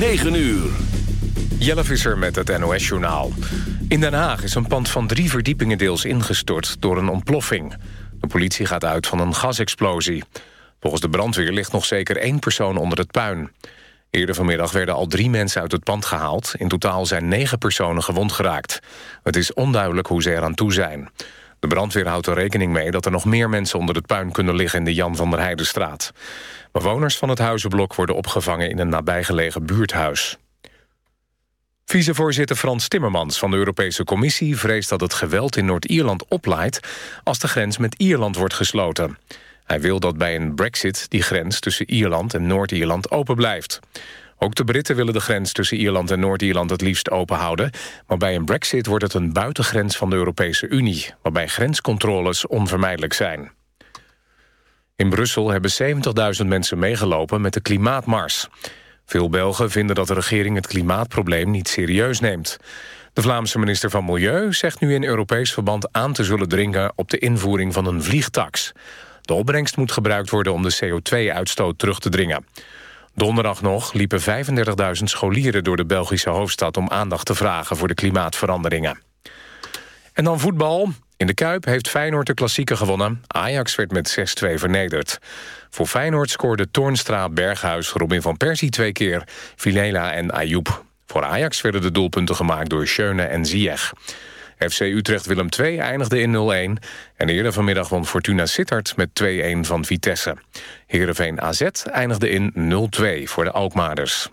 9 uur. Jelle Visser met het NOS-journaal. In Den Haag is een pand van drie verdiepingen deels ingestort door een ontploffing. De politie gaat uit van een gasexplosie. Volgens de brandweer ligt nog zeker één persoon onder het puin. Eerder vanmiddag werden al drie mensen uit het pand gehaald. In totaal zijn negen personen gewond geraakt. Het is onduidelijk hoe ze eraan toe zijn. De brandweer houdt er rekening mee dat er nog meer mensen onder het puin kunnen liggen in de Jan van der Heijdenstraat. Bewoners van het huizenblok worden opgevangen in een nabijgelegen buurthuis. Vicevoorzitter Frans Timmermans van de Europese Commissie vreest dat het geweld in Noord-Ierland oplaait als de grens met Ierland wordt gesloten. Hij wil dat bij een brexit die grens tussen Ierland en Noord-Ierland open blijft. Ook de Britten willen de grens tussen Ierland en Noord-Ierland het liefst open houden. Maar bij een brexit wordt het een buitengrens van de Europese Unie... waarbij grenscontroles onvermijdelijk zijn. In Brussel hebben 70.000 mensen meegelopen met de klimaatmars. Veel Belgen vinden dat de regering het klimaatprobleem niet serieus neemt. De Vlaamse minister van Milieu zegt nu in Europees verband aan te zullen dringen op de invoering van een vliegtax. De opbrengst moet gebruikt worden om de CO2-uitstoot terug te dringen. Donderdag nog liepen 35.000 scholieren door de Belgische hoofdstad... om aandacht te vragen voor de klimaatveranderingen. En dan voetbal. In de Kuip heeft Feyenoord de klassieker gewonnen. Ajax werd met 6-2 vernederd. Voor Feyenoord scoorden Toornstra, Berghuis, Robin van Persie twee keer... Vilela en Ayoub. Voor Ajax werden de doelpunten gemaakt door Schöne en Ziyech. FC Utrecht Willem II eindigde in 0-1. En eerder vanmiddag won Fortuna Sittard met 2-1 van Vitesse. Heerenveen AZ eindigde in 0-2 voor de Alkmaarders.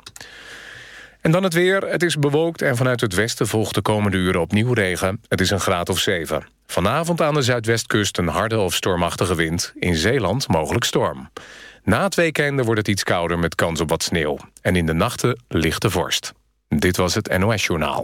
En dan het weer. Het is bewolkt en vanuit het westen volgt de komende uren opnieuw regen. Het is een graad of 7. Vanavond aan de zuidwestkust een harde of stormachtige wind. In Zeeland mogelijk storm. Na het weekende wordt het iets kouder met kans op wat sneeuw. En in de nachten lichte vorst. Dit was het NOS Journaal.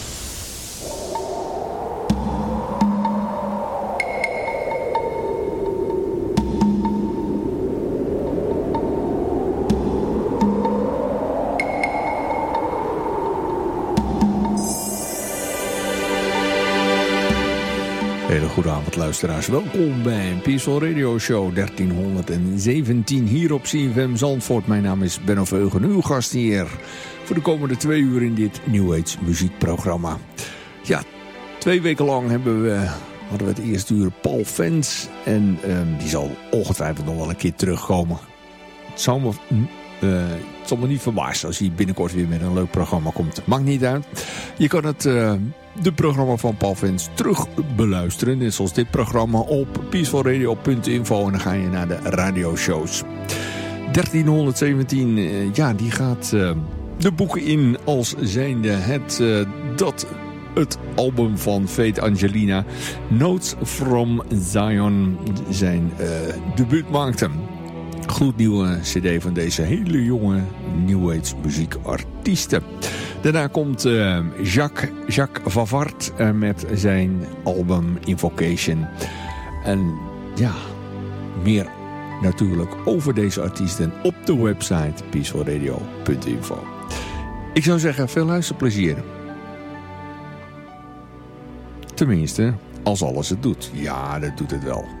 Hele goede avond luisteraars. Welkom bij Peaceful Radio Show 1317 hier op CFM Zandvoort. Mijn naam is Benno Veugen, uw gast hier voor de komende twee uur in dit New Age muziekprogramma. Ja, twee weken lang hebben we, hadden we het eerste uur Paul Fens en ehm, die zal ongetwijfeld nog wel een keer terugkomen. Het zal me, eh, het zal me niet verbazen als hij binnenkort weer met een leuk programma komt. Maakt niet uit. Je kan het... eh, de programma van Paul Vens terug beluisteren. Net zoals dit programma op peacefulradio.info. En dan ga je naar de radioshows. 1317, eh, ja, die gaat eh, de boeken in als zijnde het uh, dat het album van Fate Angelina Notes from Zion zijn uh, debuut maakte. Gloednieuwe cd van deze hele jonge New Age muziekartiesten. Daarna komt uh, Jacques, Jacques Vavart uh, met zijn album Invocation. En ja, meer natuurlijk over deze artiesten op de website peacefulradio.info. Ik zou zeggen, veel luisterplezier. Tenminste, als alles het doet. Ja, dat doet het wel.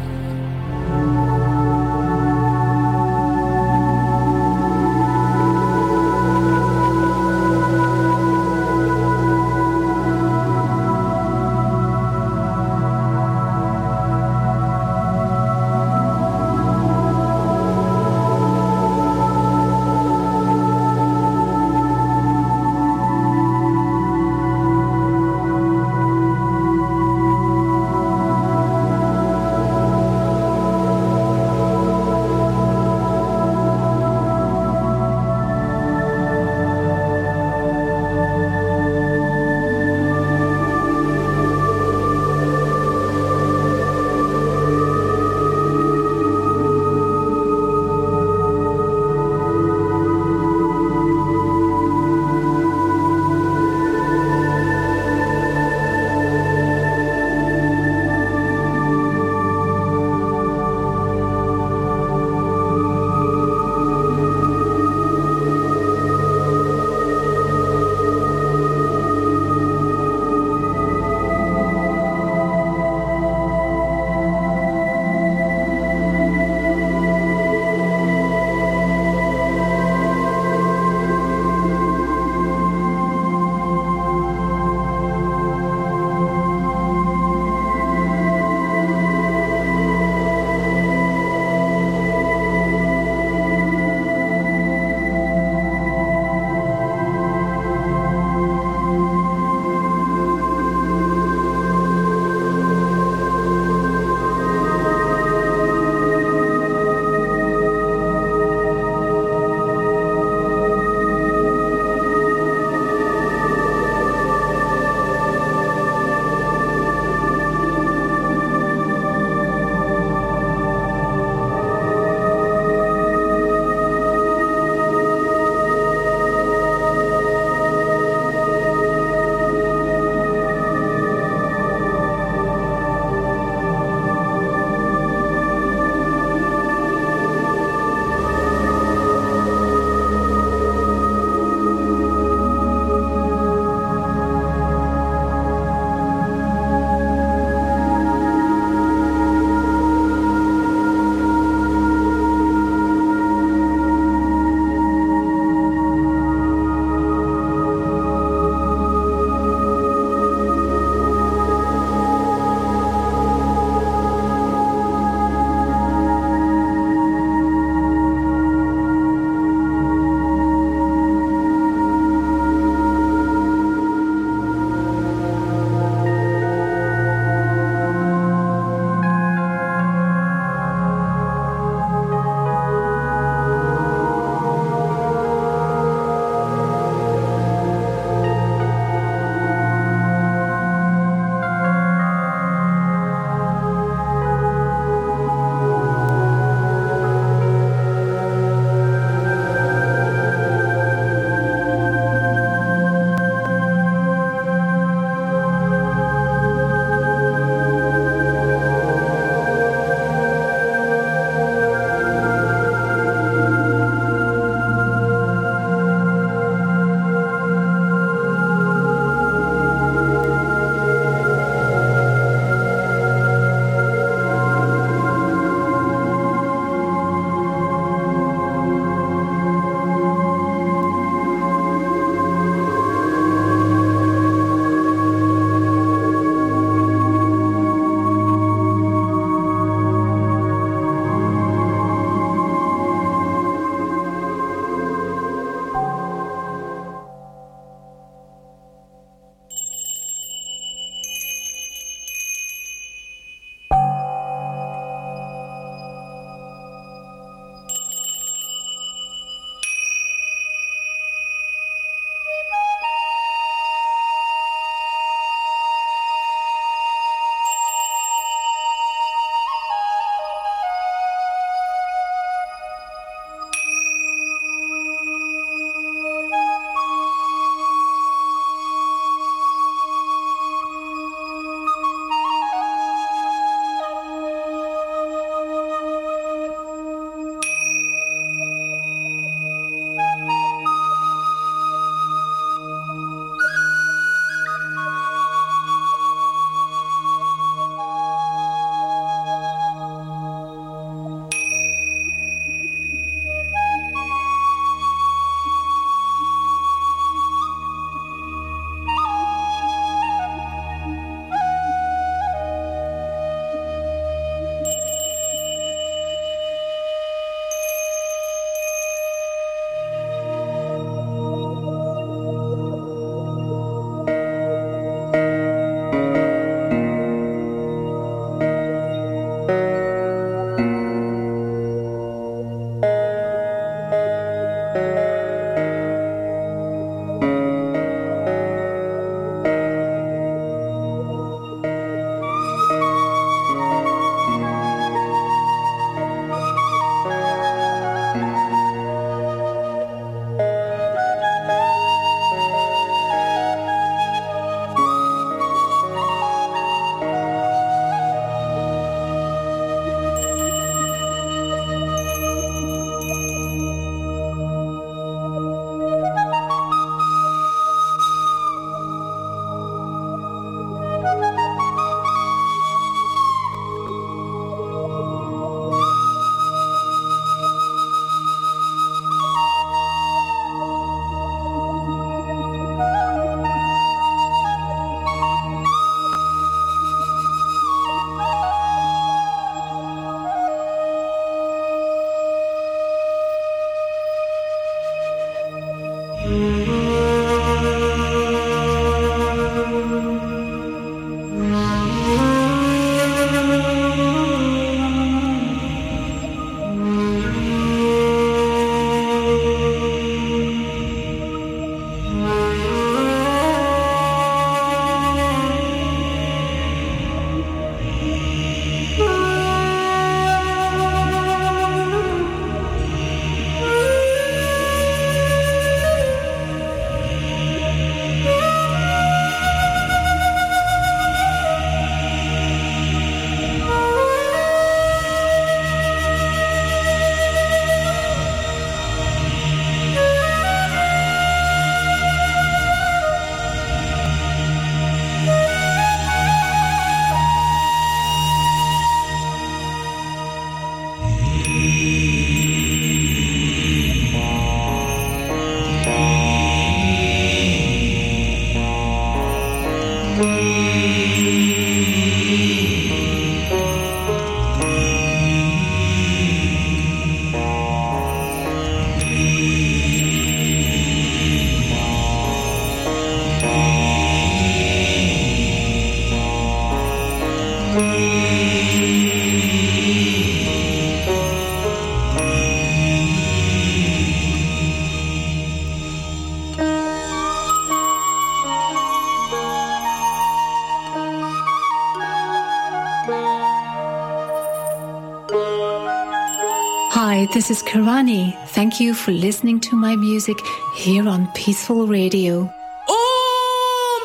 Hi, this is Karani. Thank you for listening to my music here on Peaceful Radio.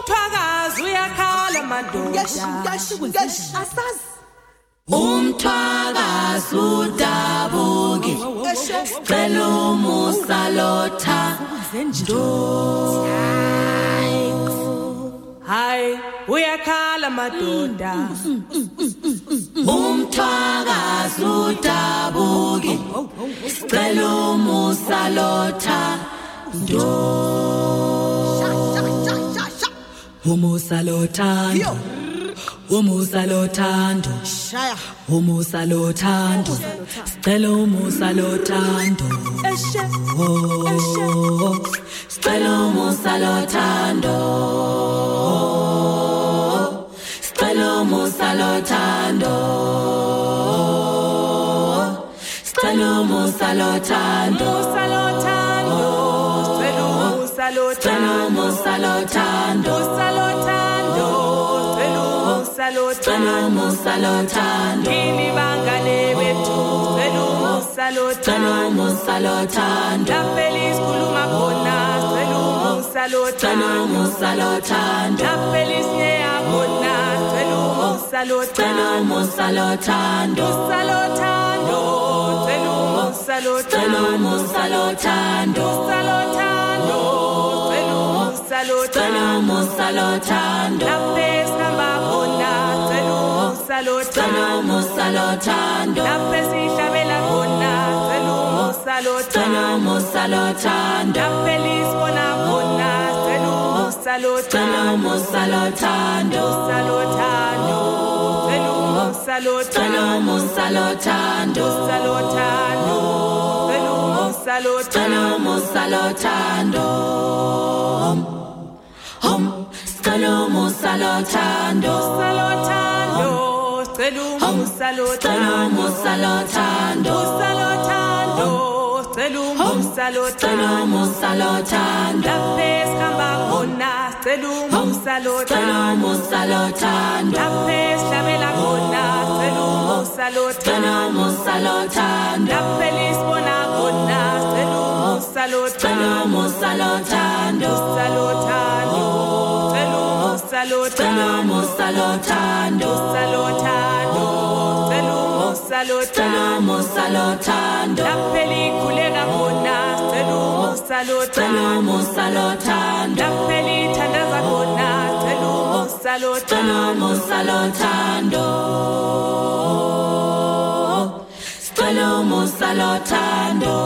umthwakazi uyakhala madoda umthwakazi udabuki sicela umusa lotha hayi uyakhala madoda. Umthwakazi udabuki sicela umusa lotha. Umusa lothando umusa lothando umusa lothando sicela umusa lothando Oh, oh, oh, oh. Sicela umusa lothando sicela umusa lothando sicela umusa lothando sicela umusa lothando sicela umusa lothando kini bangane bethu sicela umusa lothando sicela umusa lothando sicela umusa lothando lapha elisinyeya khona sicela umusa oh. lothando sicela umusa lothando umusa lothando sicela umusa lothando sicela umusa lothando umusa lothando sicela umusa lothando sicela umusa lothando lapha esihamba khona sicela umusa lothando sicela umusa lothando lapha esihlabela khona sicela umusa lothando umusa lothando sicela umusa lothando sicela umusa lothando hom sicela umusa lothando umusa lothando sicela umusa lothando umusa lothando umusa lothando sicela umusa lothando umusa lothando lapha esihamba khona sicela umusa lothando umusa lothando lapha esihlabela khona sicela umusa lothando umusa lothando lapha elisibona khona sicela umusa umusa lothando lapha elikhuleka khona sicela umusa lothando umusa lothando lapha khona sicela umusa lothando umusa lothando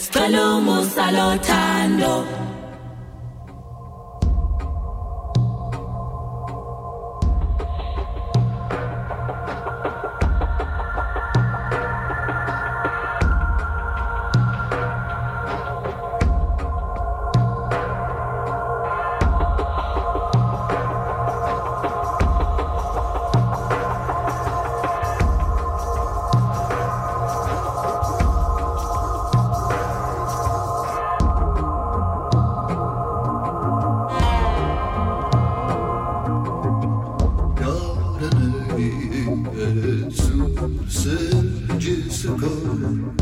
sicela umusa lothando Zincir sıkar